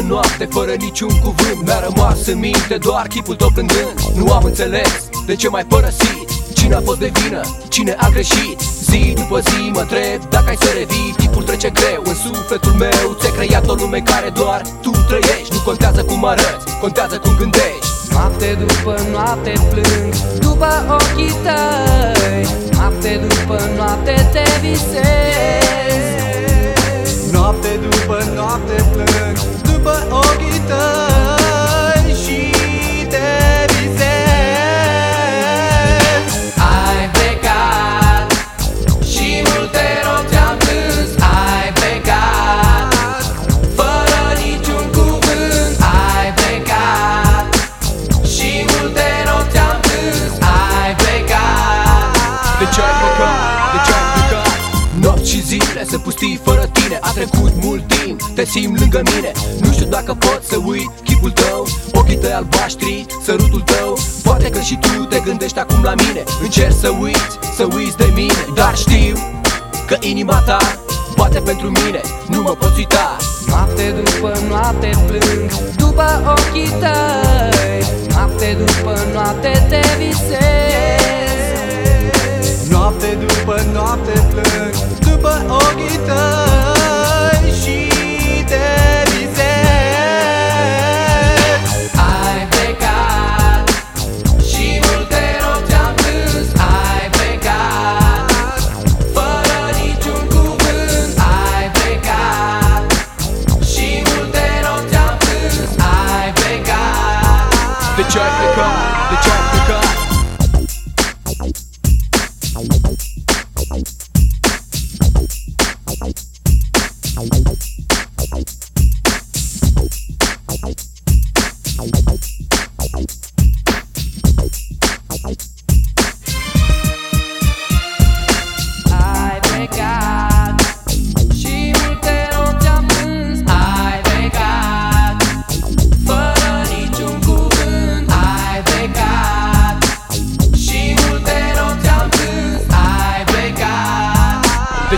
în noapte fără niciun cuvânt. Mi-a rămas în minte doar chipul tău plângând Nu am înțeles de ce mai părăsit? Cine a fost de vină, cine a greșit? Zi după zi mă întreb dacă ai să revii. Timpul trece greu în sufletul meu Ți-ai creat o lume care doar tu trăiești. Nu contează cum arăți, contează cum gândești. Noapte după noapte plâng După ochii tăi. Noapte după noapte te visez și zile se pustii fără tine. A trecut mult timp, te simt lângă mine. Nu știu dacă pot să uit chipul tău. Ochii tăi albaștri, sărutul tău. Poate că și tu te gândești acum la mine. Încerc să uiți, să uiți de mine. Dar știu că inima ta Poate pentru mine, nu mă poți uita. Noapte după noapte plâng După ochii tăi. Noapte după noapte te visez. Noapte după noapte plâng După ochii Ai